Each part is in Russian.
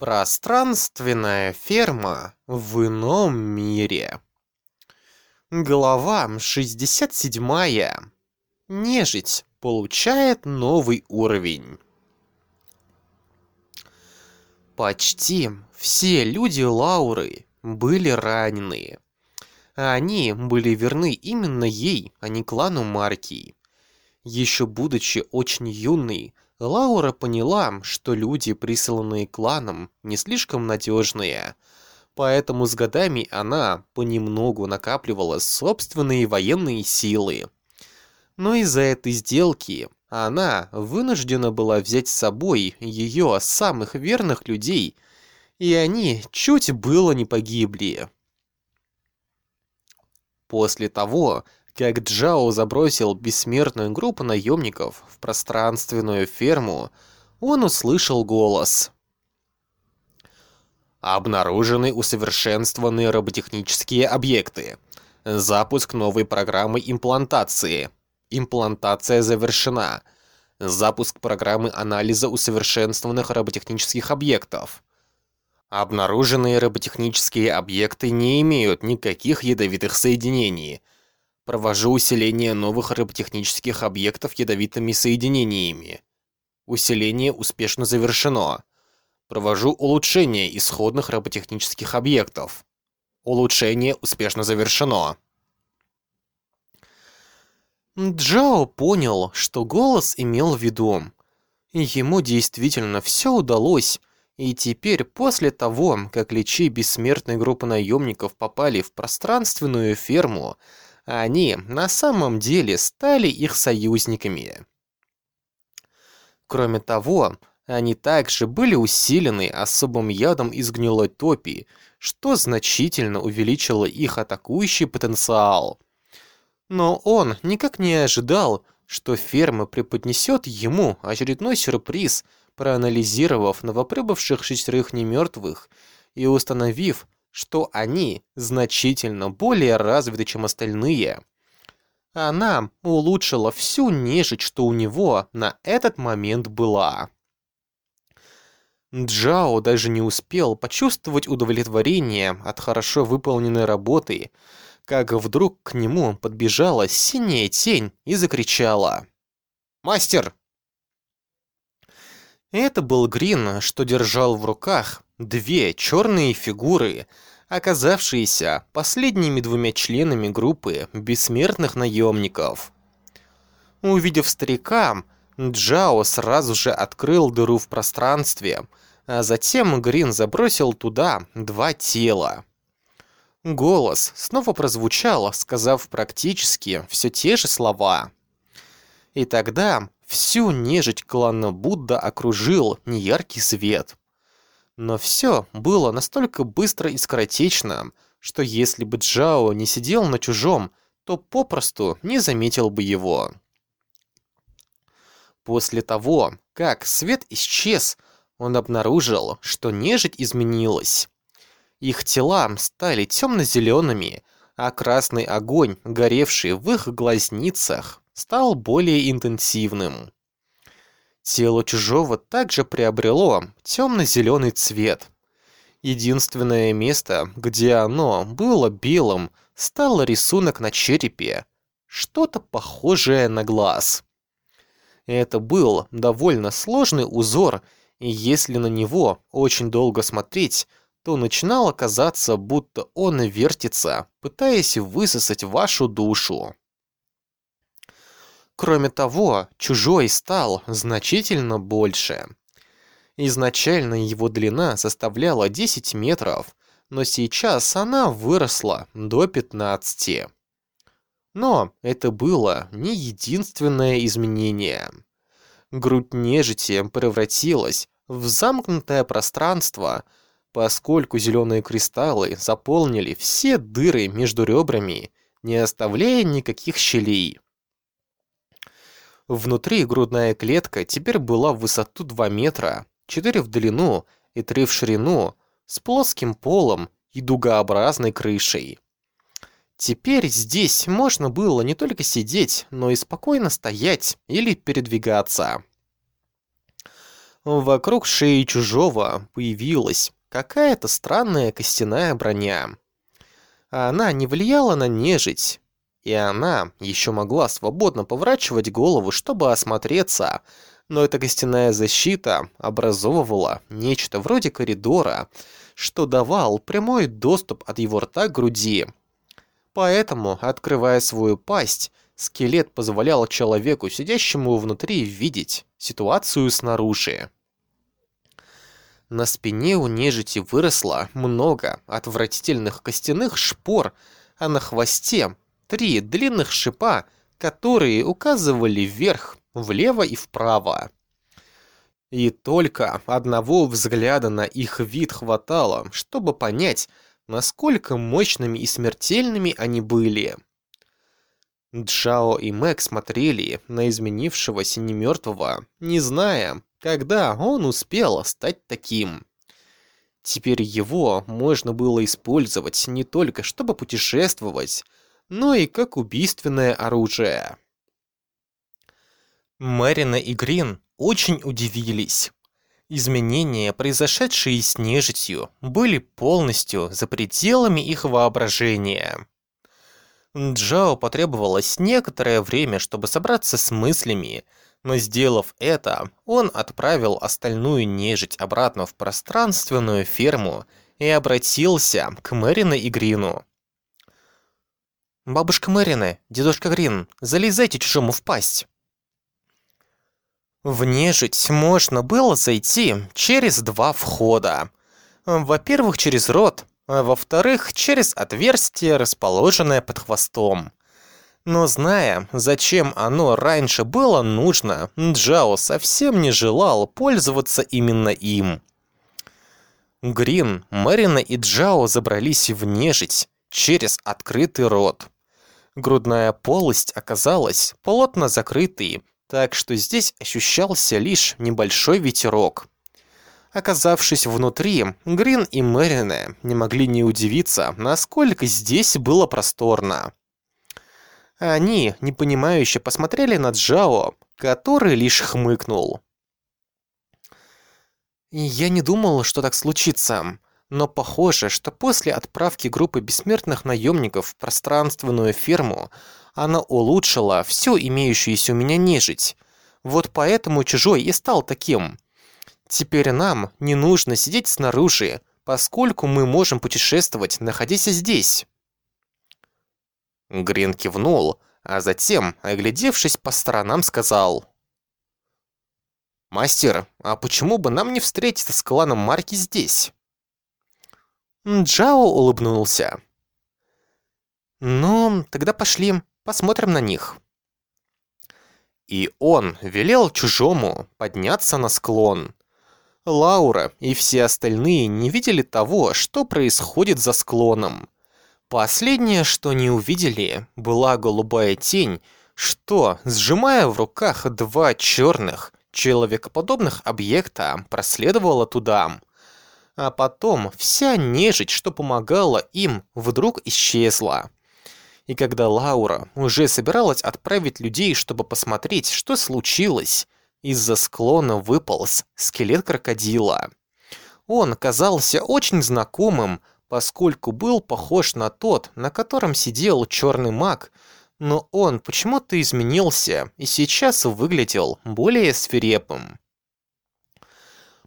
Пространственная ферма в ином мире. Глава 67. Нежить получает новый уровень. Почти все люди Лауры были ранены. Они были верны именно ей, а не клану Маркии. Еще будучи очень юной, Лаура поняла, что люди, присланные кланом, не слишком надежные. Поэтому с годами она понемногу накапливала собственные военные силы. Но из-за этой сделки она вынуждена была взять с собой ее самых верных людей, и они чуть было не погибли. После того, как Джао забросил бессмертную группу наемников в пространственную ферму, он услышал голос. Обнаружены усовершенствованные роботехнические объекты. Запуск новой программы имплантации. Имплантация завершена. Запуск программы анализа усовершенствованных роботехнических объектов. Обнаруженные роботехнические объекты не имеют никаких ядовитых соединений – Провожу усиление новых роботехнических объектов ядовитыми соединениями. Усиление успешно завершено. Провожу улучшение исходных роботехнических объектов. Улучшение успешно завершено. Джао понял, что голос имел в виду. Ему действительно все удалось, и теперь, после того, как личи бессмертной группы наемников попали в пространственную ферму, они на самом деле стали их союзниками. Кроме того, они также были усилены особым ядом из гнилой топи, что значительно увеличило их атакующий потенциал. Но он никак не ожидал, что ферма преподнесет ему очередной сюрприз, проанализировав новоприбывших шестерых немертвых и установив, что они значительно более развиты, чем остальные. Она улучшила всю нежить, что у него на этот момент была. Джао даже не успел почувствовать удовлетворение от хорошо выполненной работы, как вдруг к нему подбежала синяя тень и закричала. «Мастер!» Это был Грин, что держал в руках две черные фигуры, оказавшиеся последними двумя членами группы бессмертных наемников. Увидев старика, Джао сразу же открыл дыру в пространстве, а затем Грин забросил туда два тела. Голос снова прозвучал, сказав практически все те же слова. И тогда всю нежить клана Будда окружил неяркий свет. Но все было настолько быстро и скоротечно, что если бы Джао не сидел на чужом, то попросту не заметил бы его. После того, как свет исчез, он обнаружил, что нежить изменилась. Их тела стали темно-зелеными, а красный огонь, горевший в их глазницах, стал более интенсивным. Тело чужого также приобрело темно-зеленый цвет. Единственное место, где оно было белым, стало рисунок на черепе. Что-то похожее на глаз. Это был довольно сложный узор, и если на него очень долго смотреть, то начинало казаться, будто он вертится, пытаясь высосать вашу душу. Кроме того, чужой стал значительно больше. Изначально его длина составляла 10 метров, но сейчас она выросла до 15. Но это было не единственное изменение. Грудь нежити превратилась в замкнутое пространство, поскольку зеленые кристаллы заполнили все дыры между ребрами, не оставляя никаких щелей. Внутри грудная клетка теперь была в высоту 2 метра, 4 в длину и 3 в ширину, с плоским полом и дугообразной крышей. Теперь здесь можно было не только сидеть, но и спокойно стоять или передвигаться. вокруг шеи чужого появилась какая-то странная костяная броня. Она не влияла на нежить, и она еще могла свободно поворачивать голову, чтобы осмотреться, но эта костяная защита образовывала нечто вроде коридора, что давал прямой доступ от его рта к груди. Поэтому, открывая свою пасть, скелет позволял человеку, сидящему внутри, видеть ситуацию снаружи. На спине у нежити выросло много отвратительных костяных шпор, а на хвосте три длинных шипа, которые указывали вверх, влево и вправо. И только одного взгляда на их вид хватало, чтобы понять, насколько мощными и смертельными они были. Джао и Мэг смотрели на изменившегося немертвого, не зная, когда он успел стать таким. Теперь его можно было использовать не только чтобы путешествовать, но и как убийственное оружие. Мэрина и Грин очень удивились. Изменения, произошедшие с нежитью, были полностью за пределами их воображения. Джао потребовалось некоторое время, чтобы собраться с мыслями, но сделав это, он отправил остальную нежить обратно в пространственную ферму и обратился к Мэрина и Грину. «Бабушка Мэрина, дедушка Грин, залезайте чужому в пасть!» В нежить можно было зайти через два входа. Во-первых, через рот, а во-вторых, через отверстие, расположенное под хвостом. Но зная, зачем оно раньше было нужно, Джао совсем не желал пользоваться именно им. Грин, Марина и Джао забрались в нежить через открытый рот. Грудная полость оказалась плотно закрытой, так что здесь ощущался лишь небольшой ветерок. Оказавшись внутри, Грин и Мэрине не могли не удивиться, насколько здесь было просторно. Они, непонимающе, посмотрели на Джао, который лишь хмыкнул. «Я не думал, что так случится, но похоже, что после отправки группы бессмертных наемников в пространственную ферму она улучшила всю имеющуюся у меня нежить. Вот поэтому чужой и стал таким. Теперь нам не нужно сидеть снаружи, поскольку мы можем путешествовать, находясь здесь. Грин кивнул, а затем, оглядевшись по сторонам, сказал. «Мастер, а почему бы нам не встретиться с кланом Марки здесь?» Джао улыбнулся. «Ну, тогда пошли, посмотрим на них». И он велел чужому подняться на склон. Лаура и все остальные не видели того, что происходит за склоном. Последнее, что не увидели, была голубая тень, что, сжимая в руках два черных, человекоподобных объекта, проследовала туда а потом вся нежить, что помогала им, вдруг исчезла. И когда Лаура уже собиралась отправить людей, чтобы посмотреть, что случилось, из-за склона выполз скелет крокодила. Он казался очень знакомым, поскольку был похож на тот, на котором сидел черный маг, но он почему-то изменился и сейчас выглядел более свирепым.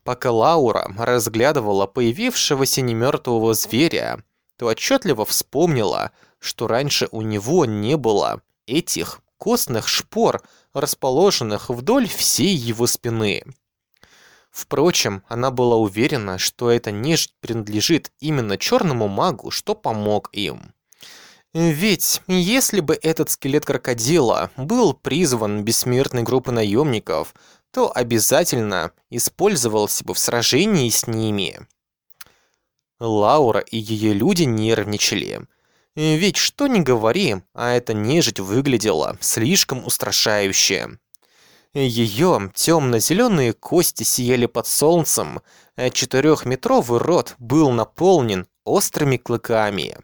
Пока Лаура разглядывала появившегося немертвого зверя, то отчетливо вспомнила, что раньше у него не было этих костных шпор, расположенных вдоль всей его спины. Впрочем, она была уверена, что эта нежить принадлежит именно черному магу, что помог им. Ведь если бы этот скелет крокодила был призван бессмертной группой наемников, то обязательно использовался бы в сражении с ними. Лаура и ее люди нервничали. Ведь что ни говори, а эта нежить выглядела слишком устрашающе. Ее темно-зеленые кости сияли под солнцем, а четырехметровый рот был наполнен острыми клыками.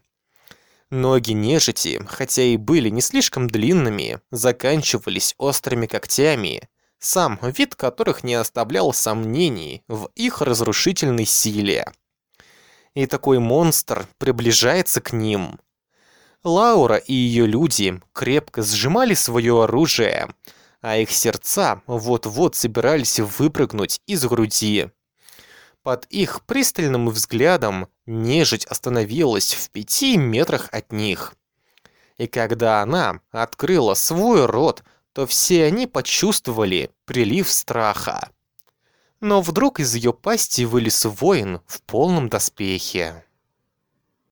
Ноги нежити, хотя и были не слишком длинными, заканчивались острыми когтями, сам вид которых не оставлял сомнений в их разрушительной силе. И такой монстр приближается к ним. Лаура и ее люди крепко сжимали свое оружие, а их сердца вот-вот собирались выпрыгнуть из груди. Под их пристальным взглядом нежить остановилась в пяти метрах от них. И когда она открыла свой рот, то все они почувствовали прилив страха. Но вдруг из ее пасти вылез воин в полном доспехе.